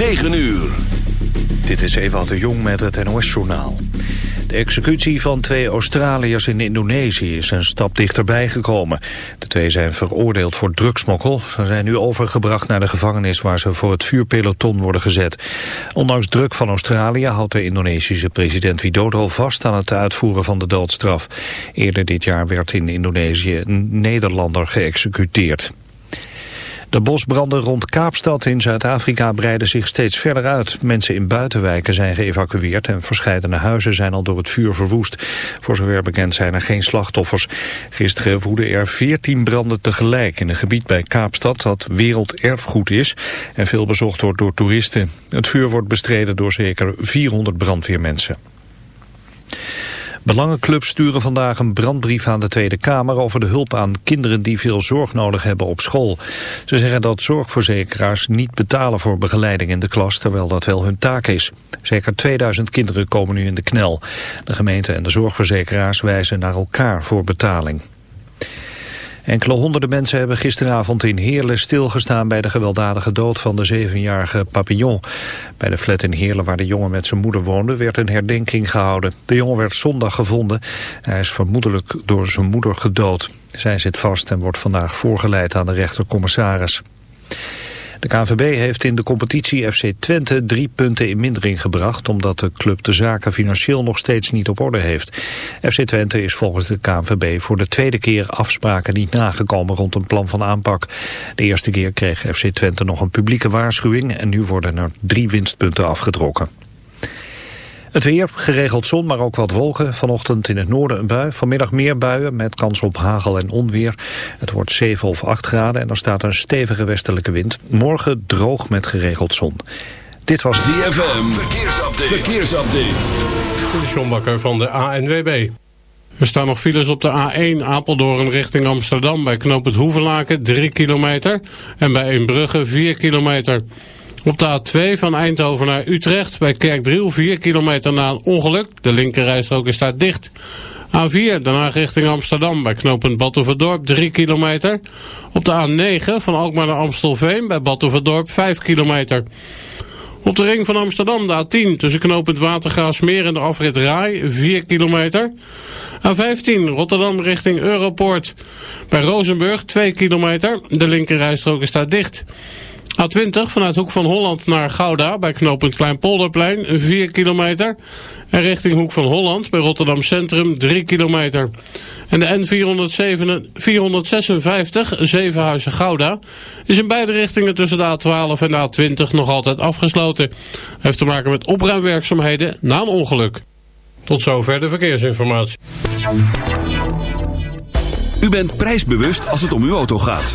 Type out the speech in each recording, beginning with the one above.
9 uur. Dit is Eva de Jong met het NOS-journaal. De executie van twee Australiërs in Indonesië is een stap dichterbij gekomen. De twee zijn veroordeeld voor drugsmokkel. Ze zijn nu overgebracht naar de gevangenis waar ze voor het vuurpeloton worden gezet. Ondanks druk van Australië houdt de Indonesische president Widodo vast aan het uitvoeren van de doodstraf. Eerder dit jaar werd in Indonesië een Nederlander geëxecuteerd. De bosbranden rond Kaapstad in Zuid-Afrika breiden zich steeds verder uit. Mensen in buitenwijken zijn geëvacueerd en verscheidene huizen zijn al door het vuur verwoest. Voor zover bekend zijn er geen slachtoffers. Gisteren woedden er 14 branden tegelijk in een gebied bij Kaapstad dat werelderfgoed is en veel bezocht wordt door toeristen. Het vuur wordt bestreden door zeker 400 brandweermensen. Belangenclubs sturen vandaag een brandbrief aan de Tweede Kamer over de hulp aan kinderen die veel zorg nodig hebben op school. Ze zeggen dat zorgverzekeraars niet betalen voor begeleiding in de klas, terwijl dat wel hun taak is. Zeker 2000 kinderen komen nu in de knel. De gemeente en de zorgverzekeraars wijzen naar elkaar voor betaling. Enkele honderden mensen hebben gisteravond in Heerlen stilgestaan bij de gewelddadige dood van de zevenjarige Papillon. Bij de flat in Heerlen waar de jongen met zijn moeder woonde werd een herdenking gehouden. De jongen werd zondag gevonden. Hij is vermoedelijk door zijn moeder gedood. Zij zit vast en wordt vandaag voorgeleid aan de rechtercommissaris. De KNVB heeft in de competitie FC Twente drie punten in mindering gebracht... omdat de club de zaken financieel nog steeds niet op orde heeft. FC Twente is volgens de KNVB voor de tweede keer afspraken niet nagekomen rond een plan van aanpak. De eerste keer kreeg FC Twente nog een publieke waarschuwing... en nu worden er drie winstpunten afgetrokken. Het weer, geregeld zon, maar ook wat wolken. Vanochtend in het noorden een bui. Vanmiddag meer buien met kans op hagel en onweer. Het wordt 7 of 8 graden en er staat een stevige westelijke wind. Morgen droog met geregeld zon. Dit was DFM. Verkeersupdate. Verkeersupdate. De John Bakker van de ANWB. Er staan nog files op de A1 Apeldoorn richting Amsterdam... bij knoop het Hoevelaken 3 kilometer... en bij Eembrugge 4 kilometer... Op de A2 van Eindhoven naar Utrecht bij Kerkdriel 4 kilometer na een ongeluk. De linkerrijstrook is dicht. A4 daarna richting Amsterdam bij knooppunt Batuverdorp 3 kilometer. Op de A9 van Alkmaar naar Amstelveen bij Batuverdorp 5 kilometer. Op de ring van Amsterdam de A10 tussen knooppunt Watergraafsmeer en de afrit Rai 4 kilometer. A15 Rotterdam richting Europoort. Bij Rozenburg 2 kilometer. De linkerrijstrook is daar dicht. A20 vanuit Hoek van Holland naar Gouda bij knooppunt Kleinpolderplein 4 kilometer. En richting Hoek van Holland bij Rotterdam Centrum 3 kilometer. En de N456 Zevenhuizen Gouda is in beide richtingen tussen de A12 en de A20 nog altijd afgesloten. Heeft te maken met opruimwerkzaamheden na een ongeluk. Tot zover de verkeersinformatie. U bent prijsbewust als het om uw auto gaat.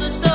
the sun.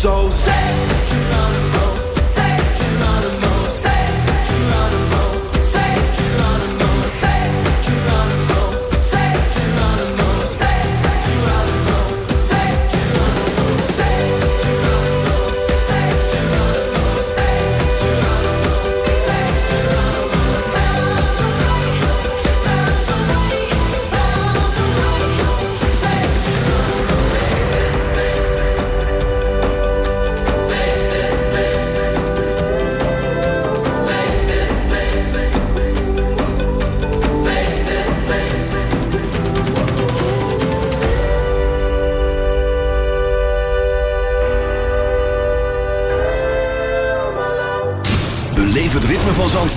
So say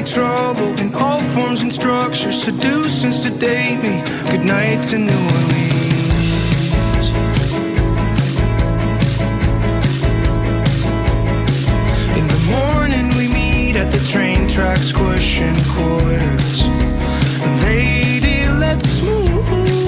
me trouble in all forms and structures. Seduce and sedate me. Good night to New Orleans. train tracks squishing quarters. Lady, let's move.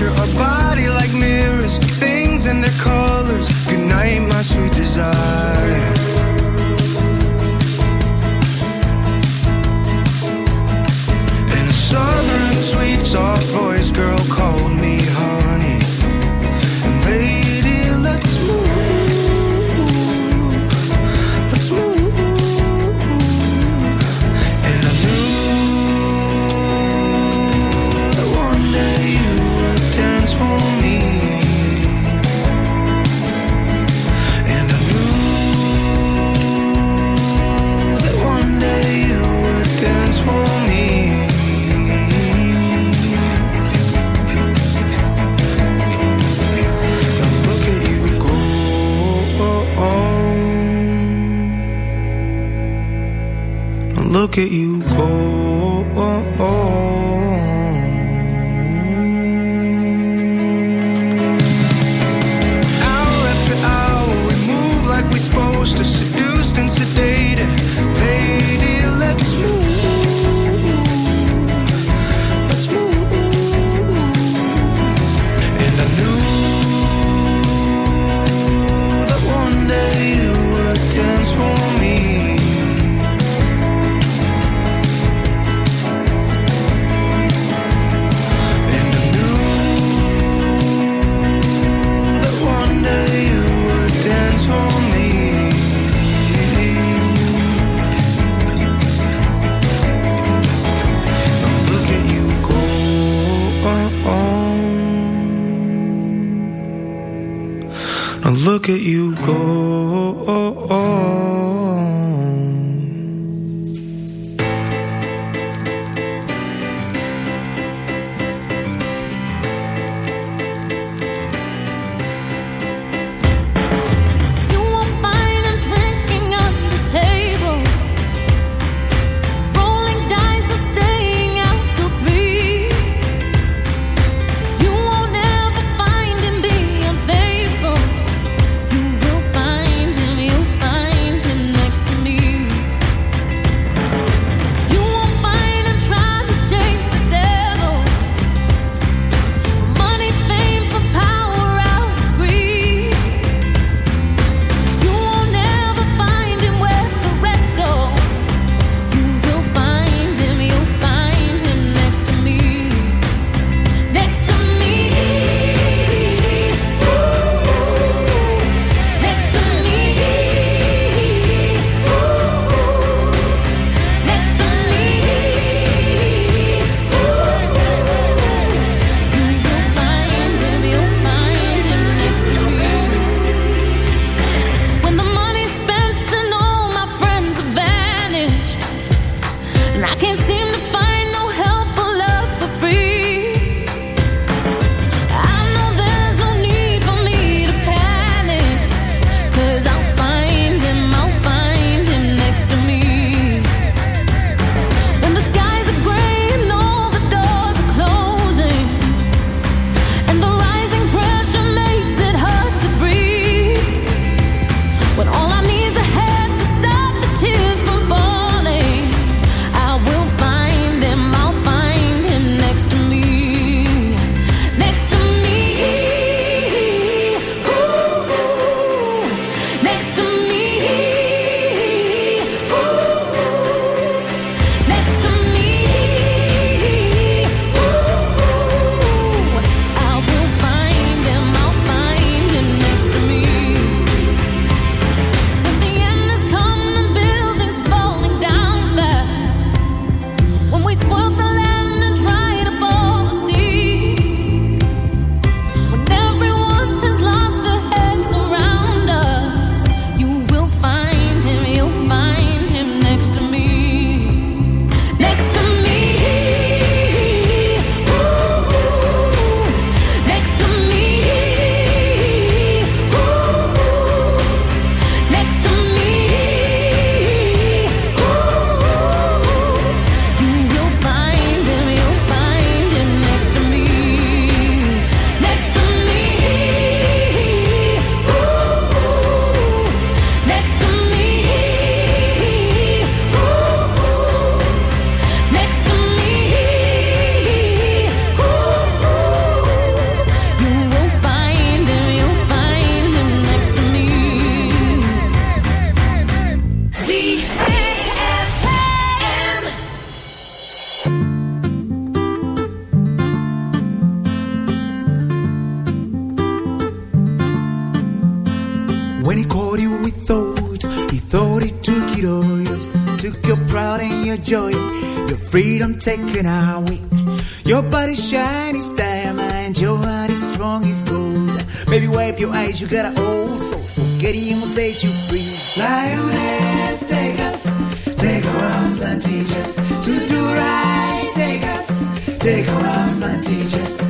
picture of taking our week. Your body's shiny as diamond, your heart is strong as gold. Baby, wipe your eyes, you got an old soul. Forgetting will set you free. Lioness, take us, take our arms and teach us to do right. Take us, take our arms and teach us.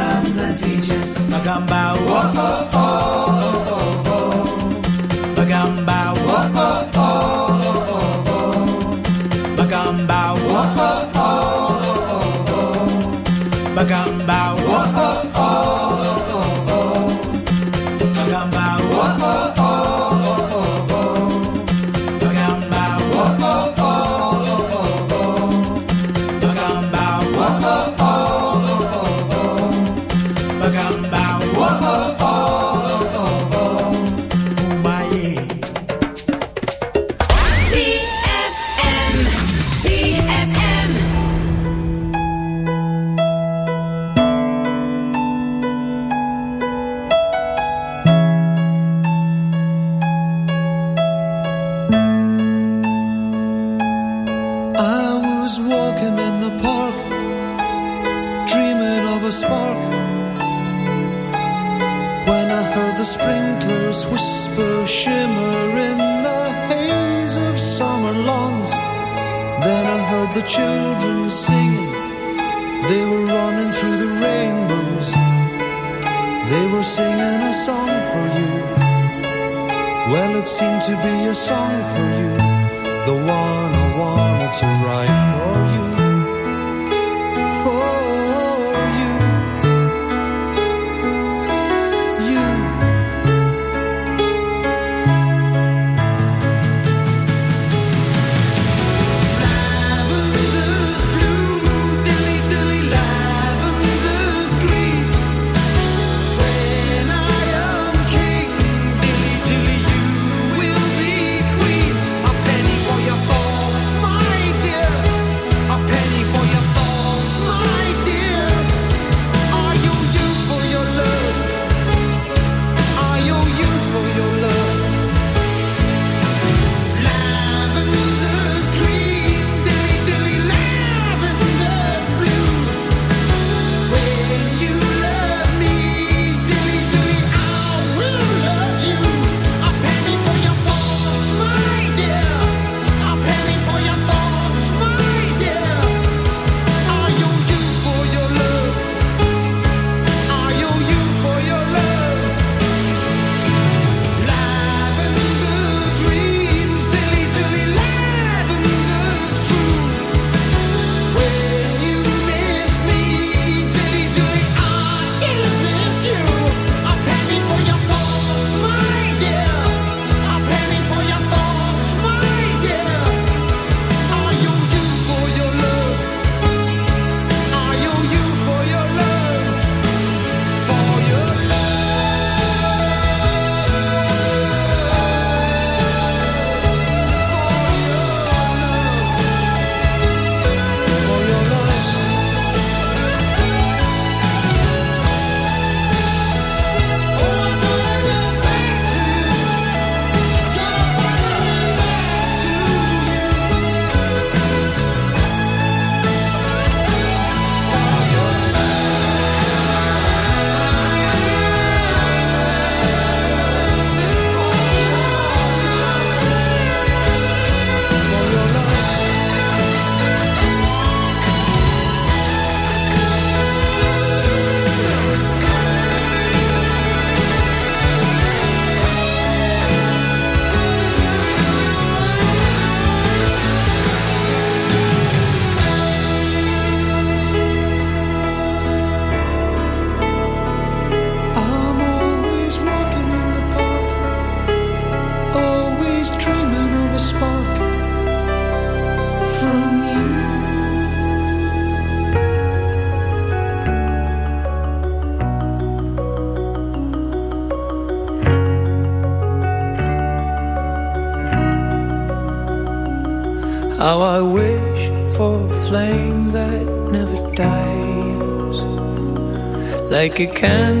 come by. Whoa, oh, oh. like a can.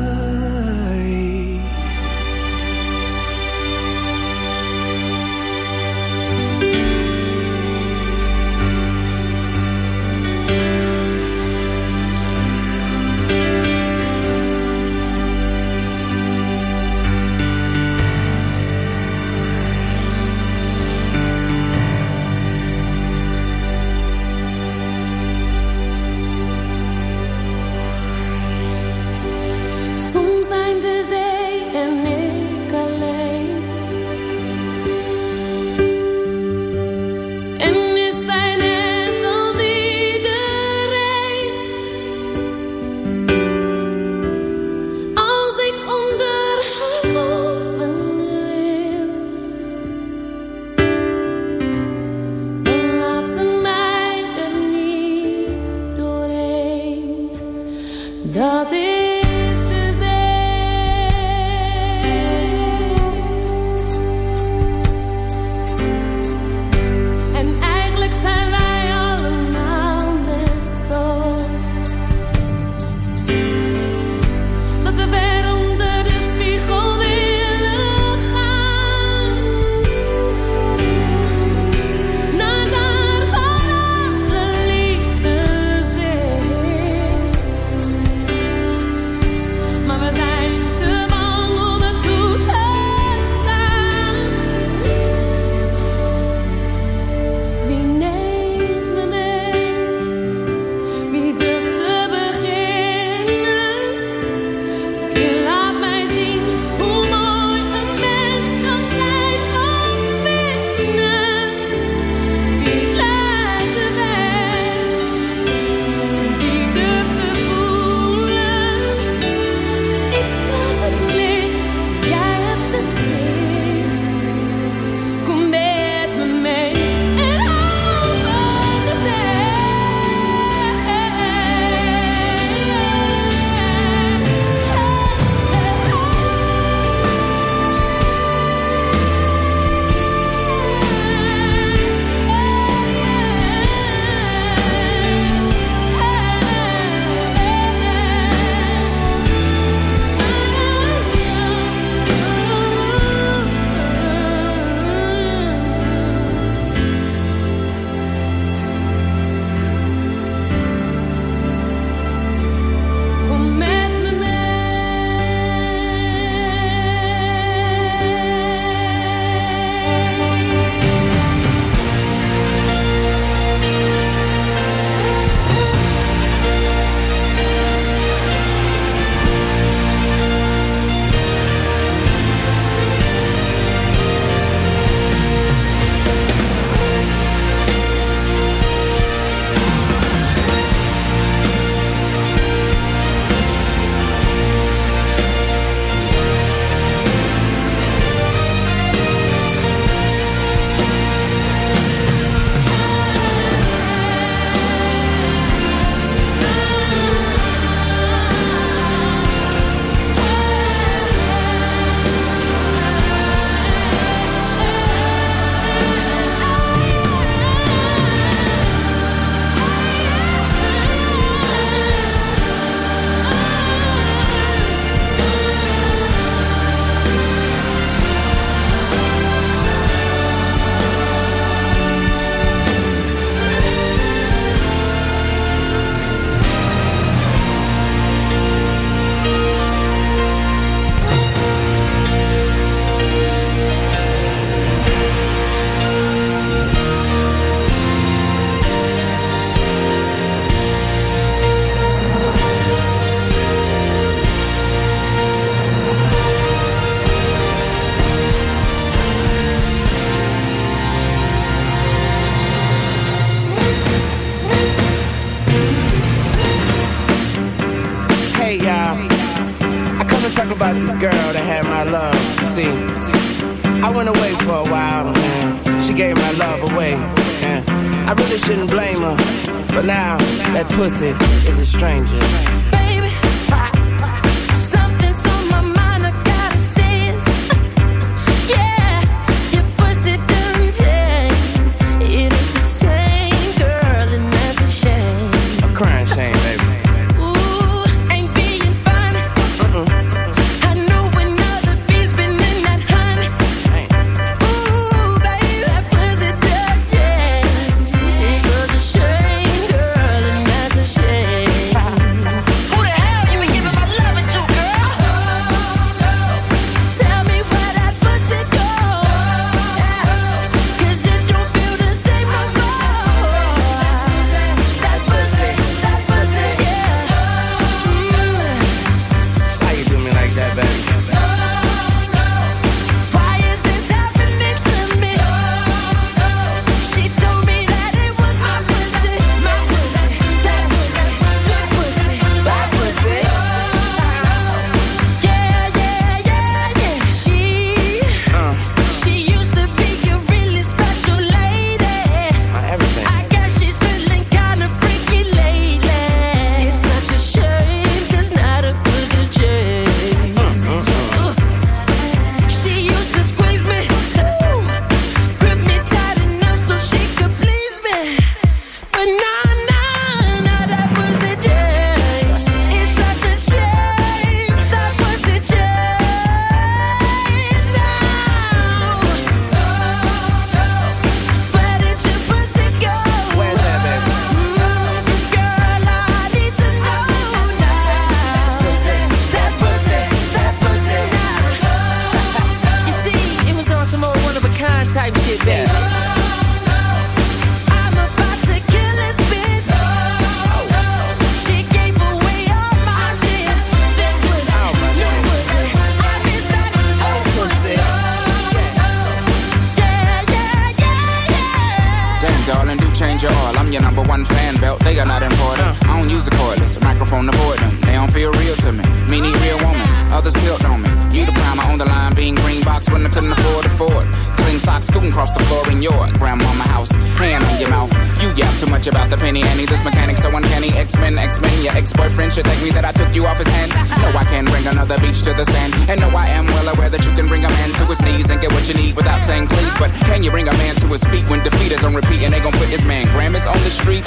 to the sand. And know I am well aware that you can bring a man to his knees and get what you need without saying please. But can you bring a man to his feet when defeat is on repeat and they gon' put his man Grammys on the street?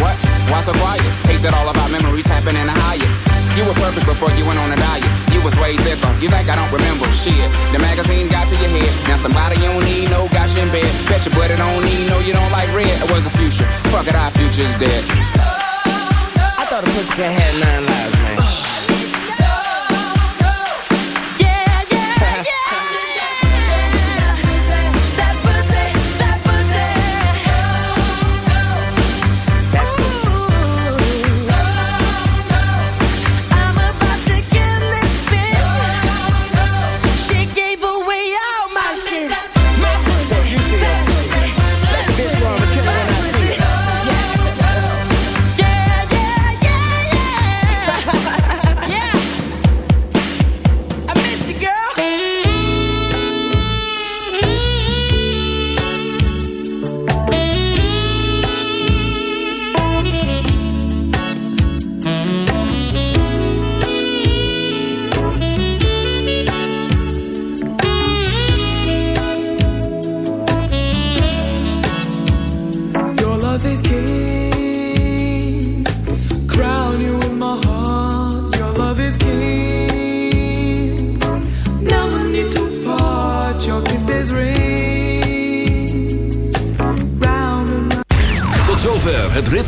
What? Why so quiet? Hate that all of our memories happen in a higher. You were perfect before you went on a diet. You was way different. You think I don't remember shit? The magazine got to your head. Now somebody you don't need no got in bed. Bet your buddy don't need no you don't like red. It was the future. Fuck it, our future's dead. I thought a pussycat had nine lives.